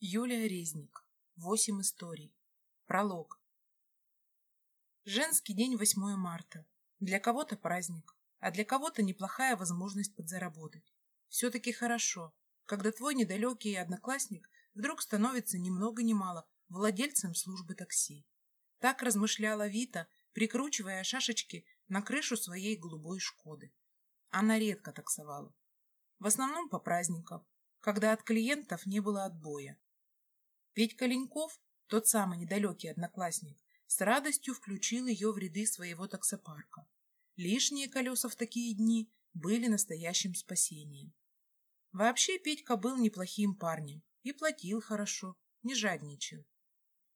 Юлия Резник. Восемь историй. Пролог. Женский день 8 марта. Для кого-то праздник, а для кого-то неплохая возможность подзаработать. Все-таки хорошо, когда твой недалекий одноклассник вдруг становится ни много ни мало владельцем службы такси. Так размышляла Вита, прикручивая шашечки на крышу своей голубой «Шкоды». Она редко таксовала. В основном по праздникам, когда от клиентов не было отбоя. Петька Леньков, тот самый недалекий одноклассник, с радостью включил ее в ряды своего таксопарка. Лишние колеса в такие дни были настоящим спасением. Вообще Петька был неплохим парнем и платил хорошо, не жадничал.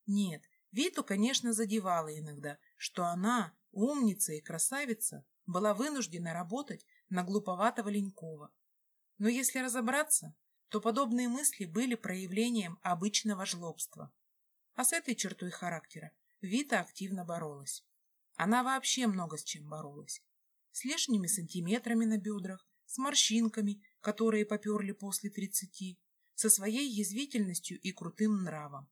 Нет, Виту, конечно, задевала иногда, что она, умница и красавица, была вынуждена работать на глуповатого Ленькова. Но если разобраться, то подобные мысли были проявлением обычного жлобства. А с этой чертой характера Вита активно боролась. Она вообще много с чем боролась. С лишними сантиметрами на бедрах, с морщинками, которые поперли после тридцати, со своей язвительностью и крутым нравом.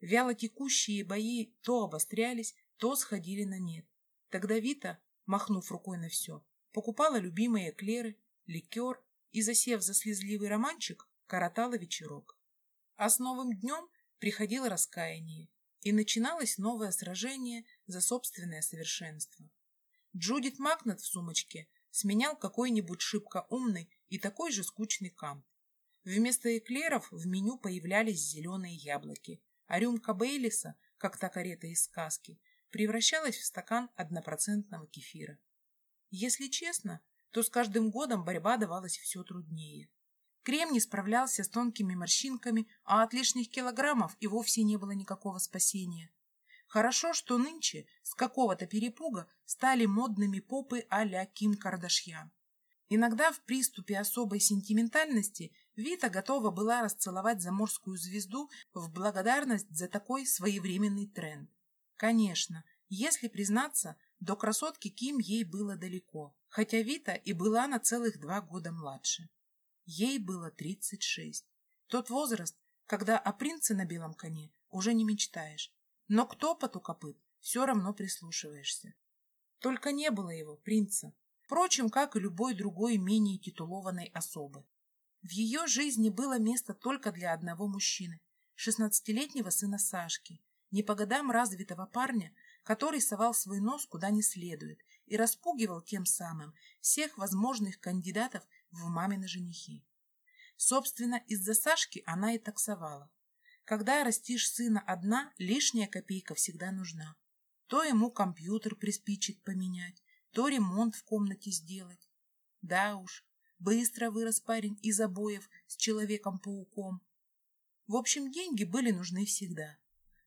Вяло текущие бои то обострялись, то сходили на нет. Тогда Вита, махнув рукой на все, покупала любимые эклеры, ликер и, засев за слезливый романчик, коротала вечерок. А с новым днем приходило раскаяние, и начиналось новое сражение за собственное совершенство. Джудит Макнет в сумочке сменял какой-нибудь шибко умный и такой же скучный камп. Вместо эклеров в меню появлялись зеленые яблоки, а рюмка Бейлиса, как та карета из сказки, превращалась в стакан однопроцентного кефира. Если честно, то с каждым годом борьба давалась все труднее. Крем не справлялся с тонкими морщинками, а от лишних килограммов и вовсе не было никакого спасения. Хорошо, что нынче с какого-то перепуга стали модными попы а-ля Ким Кардашьян. Иногда в приступе особой сентиментальности Вита готова была расцеловать заморскую звезду в благодарность за такой своевременный тренд. Конечно, если признаться, до красотки Ким ей было далеко, хотя Вита и была на целых два года младше. Ей было 36. Тот возраст, когда о принце на белом коне уже не мечтаешь. Но к топоту копыт все равно прислушиваешься. Только не было его, принца. Впрочем, как и любой другой менее титулованной особы. В ее жизни было место только для одного мужчины, шестнадцатилетнего сына Сашки, не по годам развитого парня, который совал свой нос куда не следует и распугивал тем самым всех возможных кандидатов в мамины женихи. Собственно, из-за Сашки она и таксовала. Когда растишь сына одна, лишняя копейка всегда нужна. То ему компьютер приспичит поменять, то ремонт в комнате сделать. Да уж, быстро вырос парень из обоев с Человеком-пауком. В общем, деньги были нужны всегда.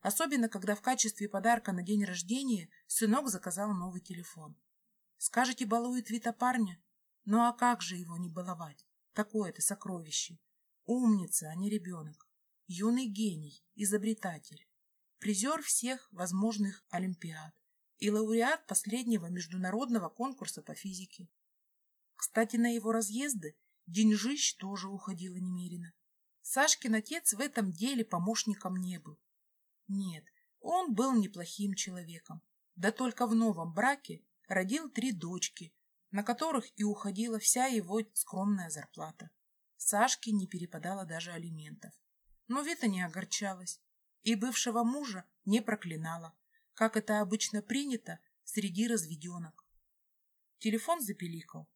Особенно, когда в качестве подарка на день рождения сынок заказал новый телефон. Скажете, балует Вита парня? Ну а как же его не баловать? Такое-то сокровище. Умница, а не ребенок. Юный гений, изобретатель. Призер всех возможных олимпиад и лауреат последнего международного конкурса по физике. Кстати, на его разъезды деньжищ тоже уходило немерено. Сашкин отец в этом деле помощником не был. Нет, он был неплохим человеком. Да только в новом браке родил три дочки, на которых и уходила вся его скромная зарплата. Сашке не перепадало даже алиментов. Но Вита не огорчалась и бывшего мужа не проклинала, как это обычно принято среди разведенок. Телефон запеликал.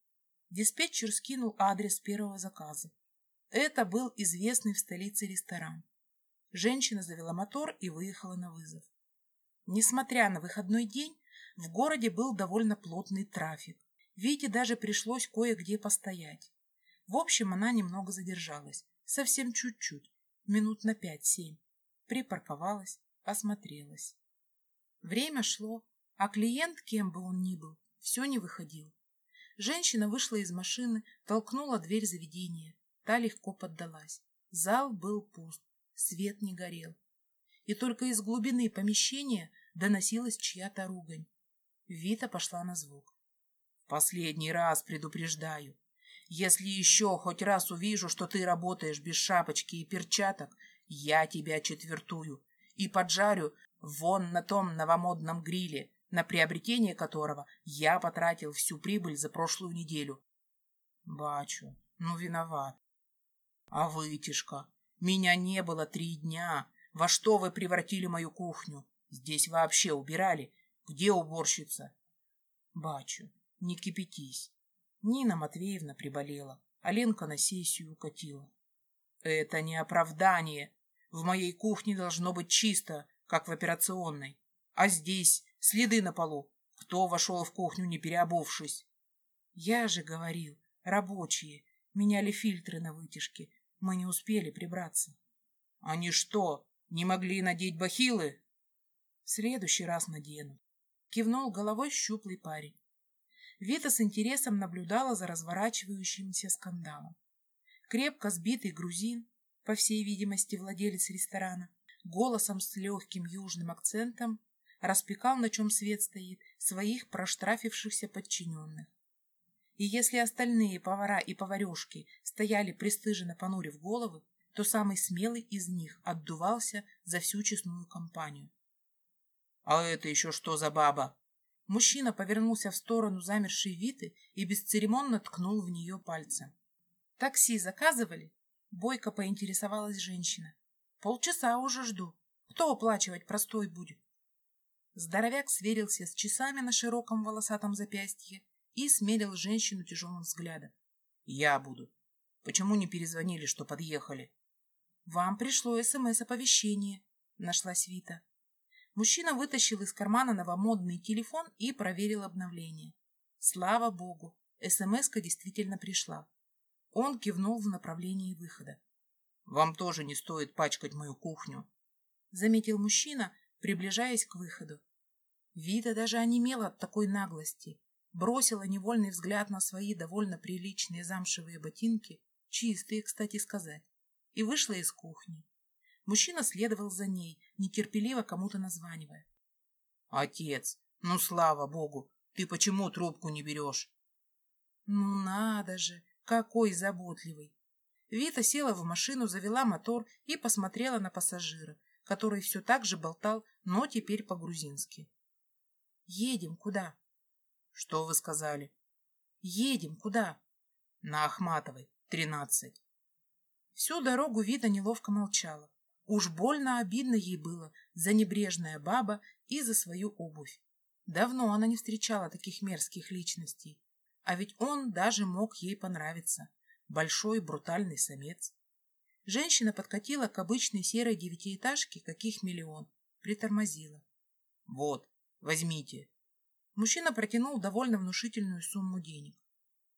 Диспетчер скинул адрес первого заказа. Это был известный в столице ресторан. Женщина завела мотор и выехала на вызов. Несмотря на выходной день, в городе был довольно плотный трафик. Вите даже пришлось кое-где постоять. В общем, она немного задержалась. Совсем чуть-чуть. Минут на пять-семь. Припарковалась, осмотрелась. Время шло, а клиент, кем бы он ни был, все не выходил. Женщина вышла из машины, толкнула дверь заведения. Та легко поддалась. Зал был пуст, свет не горел. И только из глубины помещения доносилась чья-то ругань. Вита пошла на звук. Последний раз предупреждаю. Если еще хоть раз увижу, что ты работаешь без шапочки и перчаток, Я тебя четвертую и поджарю вон на том новомодном гриле, на приобретение которого я потратил всю прибыль за прошлую неделю. Бачу, ну виноват. А вытяжка? Меня не было три дня. Во что вы превратили мою кухню? Здесь вообще убирали. Где уборщица? Бачу, не кипятись. Нина Матвеевна приболела, а Ленка на сессию укатила. Это не оправдание. В моей кухне должно быть чисто, как в операционной. А здесь следы на полу. Кто вошел в кухню, не переобувшись? Я же говорил, рабочие. Меняли фильтры на вытяжке. Мы не успели прибраться. Они что, не могли надеть бахилы? В следующий раз надену. Кивнул головой щуплый парень. Вита с интересом наблюдала за разворачивающимся скандалом. Крепко сбитый грузин, по всей видимости, владелец ресторана, голосом с легким южным акцентом распекал, на чем свет стоит, своих проштрафившихся подчиненных. И если остальные повара и поварешки стояли пристыженно понурив головы, то самый смелый из них отдувался за всю честную компанию. — А это еще что за баба? Мужчина повернулся в сторону замершей Виты и бесцеремонно ткнул в нее пальцем. «Такси заказывали?» Бойко поинтересовалась женщина. «Полчаса уже жду. Кто оплачивать простой будет?» Здоровяк сверился с часами на широком волосатом запястье и смерил женщину тяжелым взглядом. «Я буду. Почему не перезвонили, что подъехали?» «Вам пришло СМС-оповещение», — нашлась Вита. Мужчина вытащил из кармана новомодный телефон и проверил обновление. Слава богу, СМС-ка действительно пришла. Он кивнул в направлении выхода. «Вам тоже не стоит пачкать мою кухню», — заметил мужчина, приближаясь к выходу. Вита даже онемела от такой наглости, бросила невольный взгляд на свои довольно приличные замшевые ботинки, чистые, кстати сказать, и вышла из кухни. Мужчина следовал за ней, нетерпеливо кому-то названивая. — Отец, ну слава богу, ты почему трубку не берешь? — Ну надо же, какой заботливый! Вита села в машину, завела мотор и посмотрела на пассажира, который все так же болтал, но теперь по-грузински. — Едем куда? — Что вы сказали? — Едем куда? — На Ахматовой, тринадцать. Всю дорогу Вита неловко молчала. Уж больно обидно ей было за небрежная баба и за свою обувь. Давно она не встречала таких мерзких личностей. А ведь он даже мог ей понравиться. Большой брутальный самец. Женщина подкатила к обычной серой девятиэтажке, каких миллион. Притормозила. «Вот, возьмите». Мужчина протянул довольно внушительную сумму денег.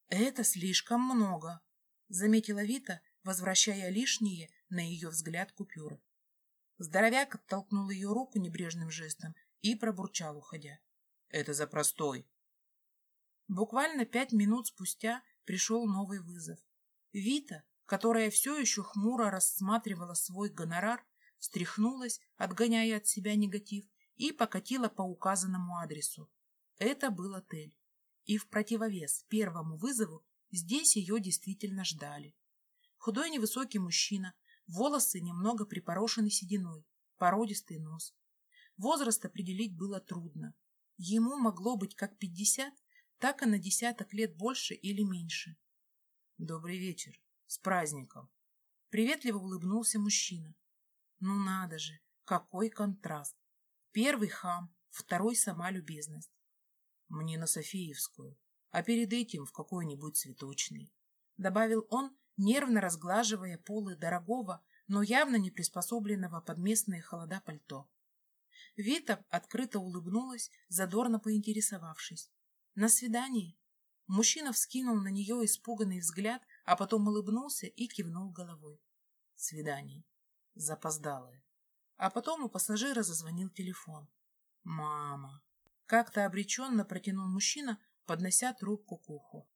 «Это слишком много», — заметила Вита, возвращая лишние на ее взгляд купюры. Здоровяк оттолкнул ее руку небрежным жестом и пробурчал, уходя. «Это за простой». Буквально пять минут спустя пришел новый вызов. Вита, которая все еще хмуро рассматривала свой гонорар, встряхнулась, отгоняя от себя негатив, и покатила по указанному адресу. Это был отель. И в противовес первому вызову здесь ее действительно ждали. Худой невысокий мужчина, волосы немного припорошены сединой, породистый нос. Возраст определить было трудно. Ему могло быть как пятьдесят, так и на десяток лет больше или меньше. «Добрый вечер. С праздником!» Приветливо улыбнулся мужчина. «Ну надо же, какой контраст! Первый хам, второй сама любезность. Мне на Софиевскую, а перед этим в какой-нибудь цветочный», добавил он, нервно разглаживая полы дорогого, но явно не приспособленного под местные холода пальто. Вита открыто улыбнулась, задорно поинтересовавшись. «На свидание?» Мужчина вскинул на нее испуганный взгляд, а потом улыбнулся и кивнул головой. «Свидание. Запоздалое». А потом у пассажира зазвонил телефон. «Мама!» Как-то обреченно протянул мужчина, поднося трубку к уху.